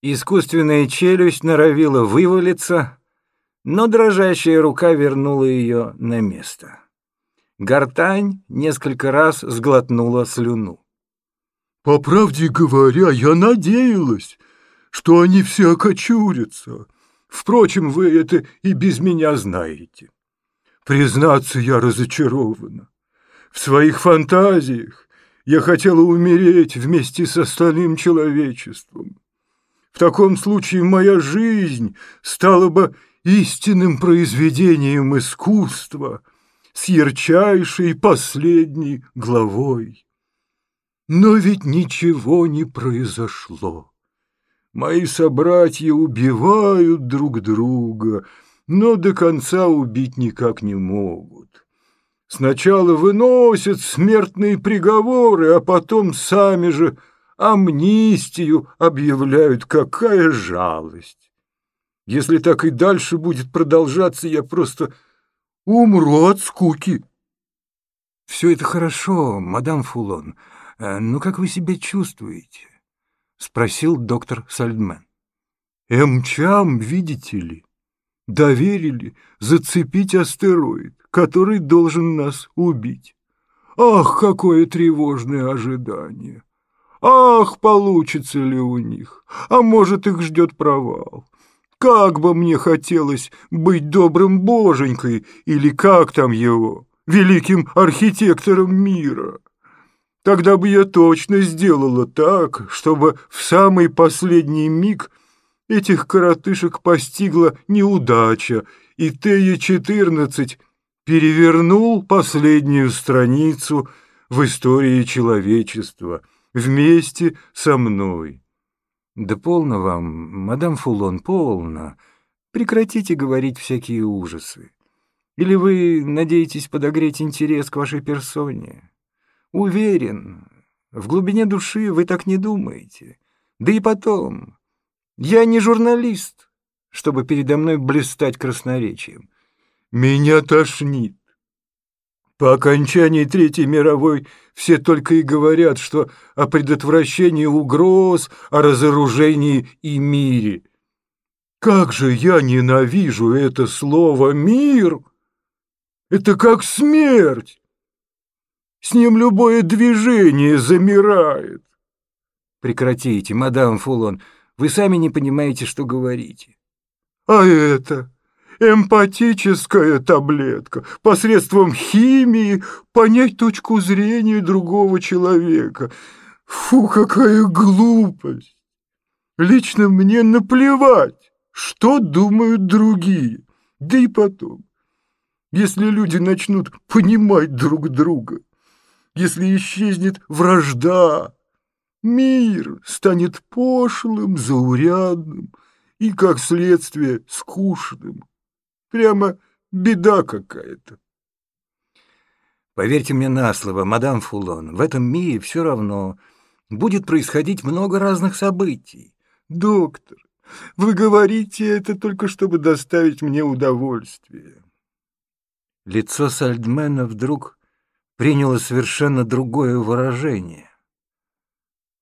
Искусственная челюсть норовила вывалиться, но дрожащая рука вернула ее на место. Гортань несколько раз сглотнула слюну. «По правде говоря, я надеялась, что они все окочурятся. Впрочем, вы это и без меня знаете. Признаться, я разочарована. В своих фантазиях я хотела умереть вместе с остальным человечеством. В таком случае моя жизнь стала бы истинным произведением искусства с ярчайшей последней главой. Но ведь ничего не произошло. Мои собратья убивают друг друга, но до конца убить никак не могут. Сначала выносят смертные приговоры, а потом сами же амнистию объявляют. Какая жалость! Если так и дальше будет продолжаться, я просто умру от скуки. Все это хорошо, мадам Фулон, но ну как вы себя чувствуете? Спросил доктор Сальдмен. Эмчам, видите ли, доверили зацепить астероид, который должен нас убить. Ах, какое тревожное ожидание! Ах, получится ли у них? А может, их ждет провал? Как бы мне хотелось быть добрым боженькой, или как там его, великим архитектором мира. Тогда бы я точно сделала так, чтобы в самый последний миг этих коротышек постигла неудача, и Тея-14 перевернул последнюю страницу в истории человечества вместе со мной. Да полно вам, мадам Фулон, полно. Прекратите говорить всякие ужасы. Или вы надеетесь подогреть интерес к вашей персоне? Уверен, в глубине души вы так не думаете. Да и потом, я не журналист, чтобы передо мной блистать красноречием. Меня тошнит. По окончании Третьей мировой все только и говорят, что о предотвращении угроз, о разоружении и мире. Как же я ненавижу это слово «мир»! Это как смерть! С ним любое движение замирает. Прекратите, мадам Фулон, вы сами не понимаете, что говорите. А это эмпатическая таблетка, посредством химии понять точку зрения другого человека. Фу, какая глупость! Лично мне наплевать, что думают другие. Да и потом, если люди начнут понимать друг друга, если исчезнет вражда, мир станет пошлым, заурядным и, как следствие, скучным. Прямо беда какая-то. Поверьте мне на слово, мадам Фулон, в этом мире все равно будет происходить много разных событий. Доктор, вы говорите это только чтобы доставить мне удовольствие. Лицо Сальдмена вдруг приняло совершенно другое выражение.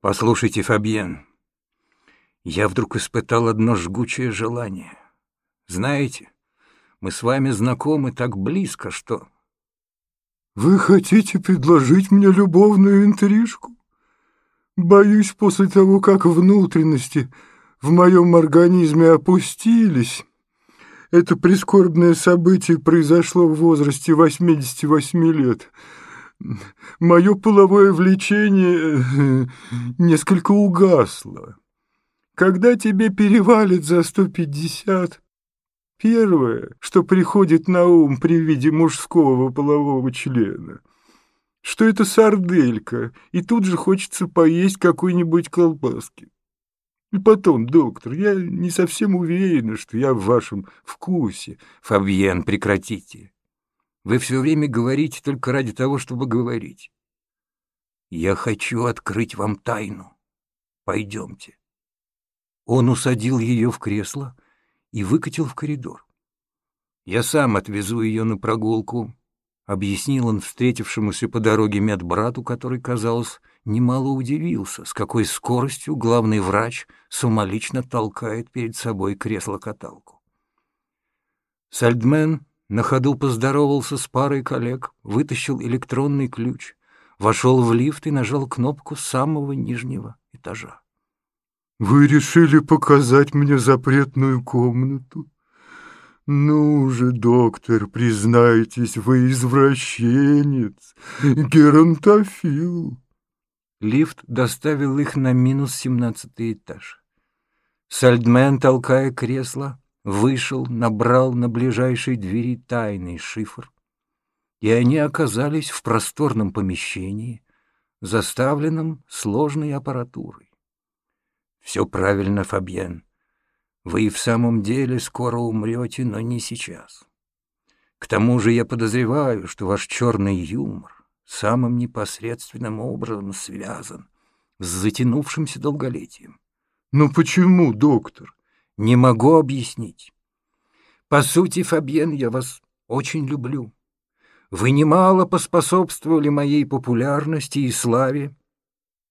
Послушайте, Фабьен, я вдруг испытал одно жгучее желание. Знаете, мы с вами знакомы так близко, что...» «Вы хотите предложить мне любовную интрижку? Боюсь, после того, как внутренности в моем организме опустились, это прискорбное событие произошло в возрасте 88 лет. Мое половое влечение э, несколько угасло. Когда тебе перевалит за 150, Первое, что приходит на ум при виде мужского полового члена, что это сарделька, и тут же хочется поесть какой-нибудь колбаски. И потом, доктор, я не совсем уверена, что я в вашем вкусе. Фабьен, прекратите. Вы все время говорите только ради того, чтобы говорить. Я хочу открыть вам тайну. Пойдемте. Он усадил ее в кресло, и выкатил в коридор. «Я сам отвезу ее на прогулку», — объяснил он встретившемуся по дороге медбрату, который, казалось, немало удивился, с какой скоростью главный врач самолично толкает перед собой кресло-каталку. Сальдмен на ходу поздоровался с парой коллег, вытащил электронный ключ, вошел в лифт и нажал кнопку самого нижнего этажа. «Вы решили показать мне запретную комнату? Ну же, доктор, признайтесь, вы извращенец, геронтофил!» Лифт доставил их на минус семнадцатый этаж. Сальдмен, толкая кресло, вышел, набрал на ближайшей двери тайный шифр, и они оказались в просторном помещении, заставленном сложной аппаратурой. «Все правильно, Фабьен. Вы и в самом деле скоро умрете, но не сейчас. К тому же я подозреваю, что ваш черный юмор самым непосредственным образом связан с затянувшимся долголетием. Но почему, доктор? Не могу объяснить. По сути, Фабьен, я вас очень люблю. Вы немало поспособствовали моей популярности и славе,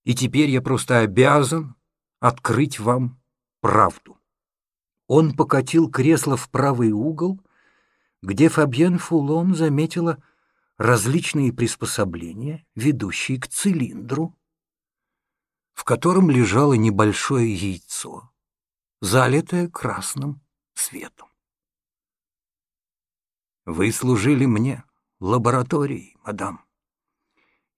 и теперь я просто обязан открыть вам правду. Он покатил кресло в правый угол, где Фабьен Фулон заметила различные приспособления, ведущие к цилиндру, в котором лежало небольшое яйцо, залитое красным светом. Вы служили мне лабораторией, мадам.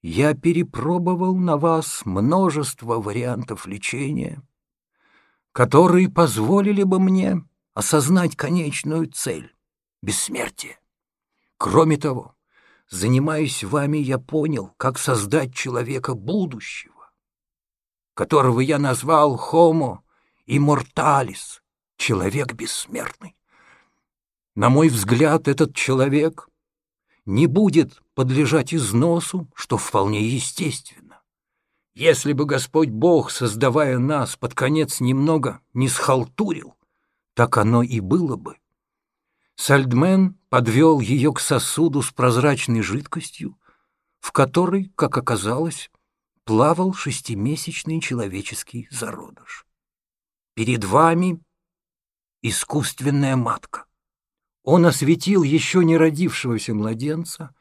Я перепробовал на вас множество вариантов лечения, которые позволили бы мне осознать конечную цель — бессмертие. Кроме того, занимаясь вами, я понял, как создать человека будущего, которого я назвал Homo immortalis, человек бессмертный. На мой взгляд, этот человек не будет подлежать износу, что вполне естественно. Если бы Господь Бог, создавая нас, под конец немного не схалтурил, так оно и было бы. Сальдмен подвел ее к сосуду с прозрачной жидкостью, в которой, как оказалось, плавал шестимесячный человеческий зародыш. Перед вами искусственная матка. Он осветил еще не родившегося младенца,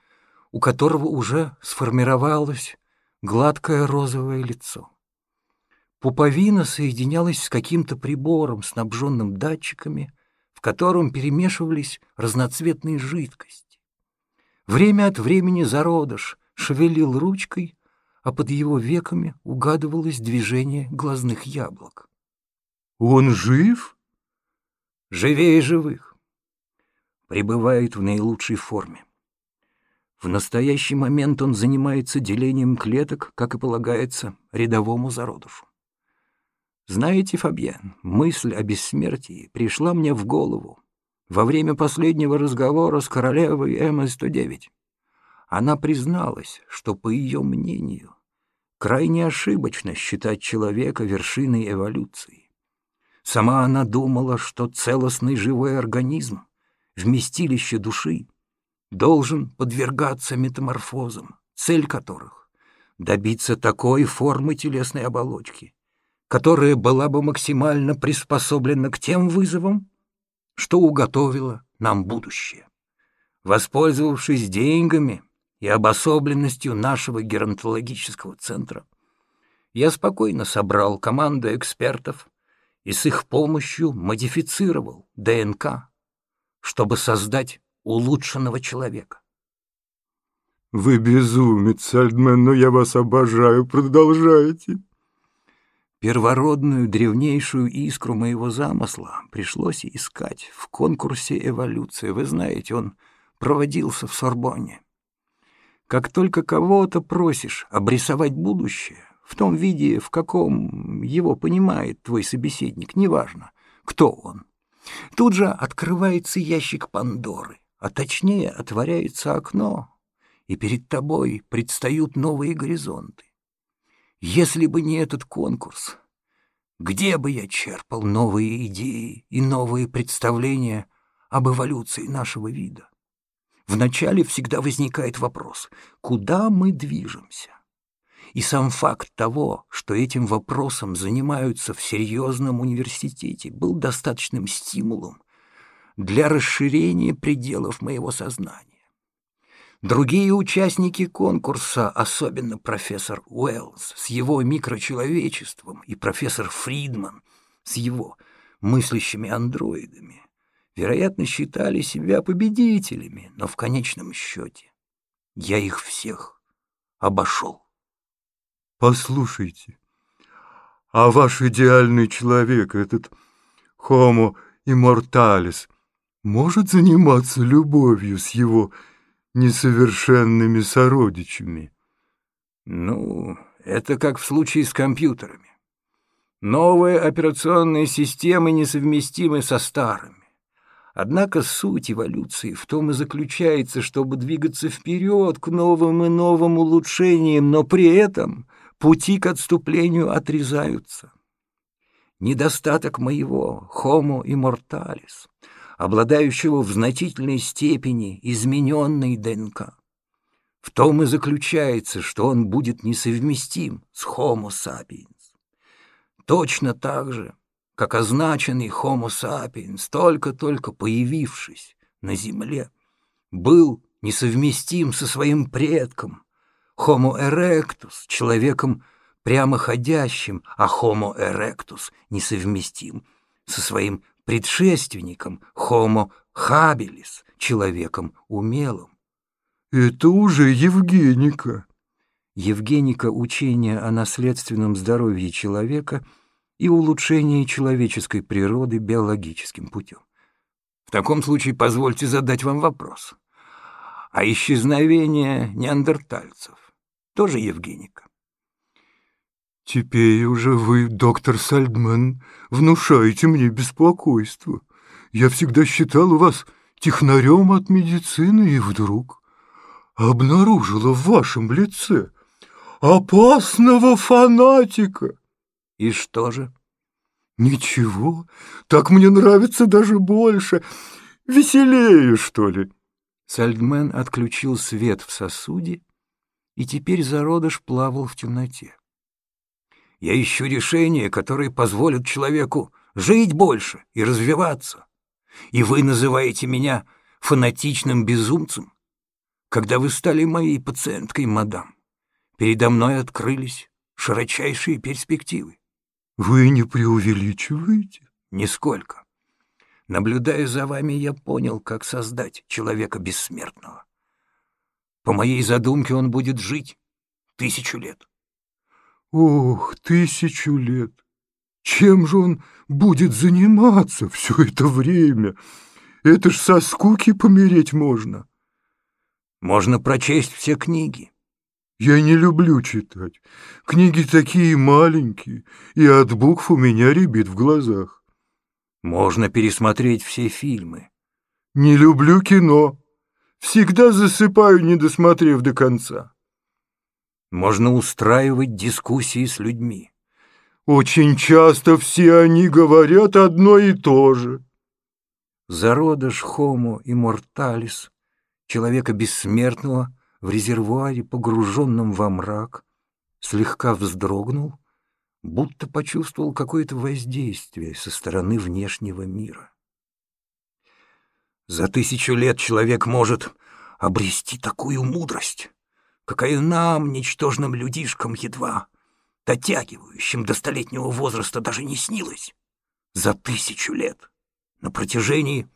у которого уже сформировалось гладкое розовое лицо. Пуповина соединялась с каким-то прибором, снабженным датчиками, котором перемешивались разноцветные жидкости. Время от времени зародыш шевелил ручкой, а под его веками угадывалось движение глазных яблок. «Он жив?» «Живее живых. Пребывает в наилучшей форме. В настоящий момент он занимается делением клеток, как и полагается, рядовому зародышу. Знаете, Фабьен, мысль о бессмертии пришла мне в голову во время последнего разговора с королевой М-109. Она призналась, что, по ее мнению, крайне ошибочно считать человека вершиной эволюции. Сама она думала, что целостный живой организм, вместилище души, должен подвергаться метаморфозам, цель которых — добиться такой формы телесной оболочки, которая была бы максимально приспособлена к тем вызовам, что уготовило нам будущее. Воспользовавшись деньгами и обособленностью нашего геронтологического центра, я спокойно собрал команду экспертов и с их помощью модифицировал ДНК, чтобы создать улучшенного человека. «Вы безумец, Сальдмен, но я вас обожаю. Продолжайте». Первородную древнейшую искру моего замысла пришлось искать в конкурсе эволюции. Вы знаете, он проводился в Сорбонне. Как только кого-то просишь обрисовать будущее, в том виде, в каком его понимает твой собеседник, неважно, кто он, тут же открывается ящик Пандоры, а точнее отворяется окно, и перед тобой предстают новые горизонты. Если бы не этот конкурс, где бы я черпал новые идеи и новые представления об эволюции нашего вида? Вначале всегда возникает вопрос, куда мы движемся? И сам факт того, что этим вопросом занимаются в серьезном университете, был достаточным стимулом для расширения пределов моего сознания. Другие участники конкурса, особенно профессор Уэллс с его микрочеловечеством и профессор Фридман с его мыслящими андроидами, вероятно, считали себя победителями, но в конечном счете я их всех обошел. Послушайте, а ваш идеальный человек, этот Homo immortalis, может заниматься любовью с его несовершенными сородичами? Ну, это как в случае с компьютерами. Новые операционные системы несовместимы со старыми. Однако суть эволюции в том и заключается, чтобы двигаться вперед к новым и новым улучшениям, но при этом пути к отступлению отрезаются. Недостаток моего Homo immortalis, обладающего в значительной степени измененной ДНК, в том и заключается, что он будет несовместим с Homo sapiens. Точно так же, как означенный Homo sapiens, только-только появившись на Земле, был несовместим со своим предком, Homo erectus, человеком прямоходящим, а Homo erectus несовместим со своим предшественником Homo habilis, человеком умелым. Это уже Евгеника. Евгеника — учение о наследственном здоровье человека — и улучшение человеческой природы биологическим путем. В таком случае позвольте задать вам вопрос. А исчезновение неандертальцев тоже Евгеника? Теперь уже вы, доктор Сальдман, внушаете мне беспокойство. Я всегда считал вас технарем от медицины и вдруг обнаружила в вашем лице опасного фанатика. И что же? Ничего, так мне нравится даже больше. Веселее, что ли? Сальдмен отключил свет в сосуде, и теперь зародыш плавал в темноте. Я ищу решения, которые позволят человеку жить больше и развиваться. И вы называете меня фанатичным безумцем? Когда вы стали моей пациенткой, мадам, передо мной открылись широчайшие перспективы. Вы не преувеличиваете? Нисколько. Наблюдая за вами, я понял, как создать человека бессмертного. По моей задумке он будет жить тысячу лет. Ох, тысячу лет! Чем же он будет заниматься все это время? Это ж со скуки помереть можно. Можно прочесть все книги, я не люблю читать. Книги такие маленькие, и от букв у меня рябит в глазах. Можно пересмотреть все фильмы. Не люблю кино. Всегда засыпаю, не досмотрев до конца. Можно устраивать дискуссии с людьми. Очень часто все они говорят одно и то же. Зародыш Homo immortalis, человека бессмертного — в резервуаре, погруженном во мрак, слегка вздрогнул, будто почувствовал какое-то воздействие со стороны внешнего мира. За тысячу лет человек может обрести такую мудрость, какая нам, ничтожным людишкам, едва дотягивающим до столетнего возраста, даже не снилась. За тысячу лет, на протяжении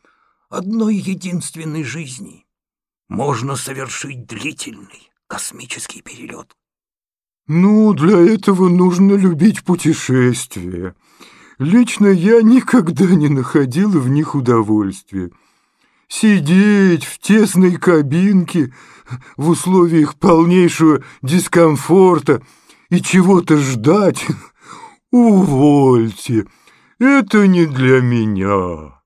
одной единственной жизни — можно совершить длительный космический перелет. Ну, для этого нужно любить путешествия. Лично я никогда не находил в них удовольствия. Сидеть в тесной кабинке в условиях полнейшего дискомфорта и чего-то ждать, увольте, это не для меня».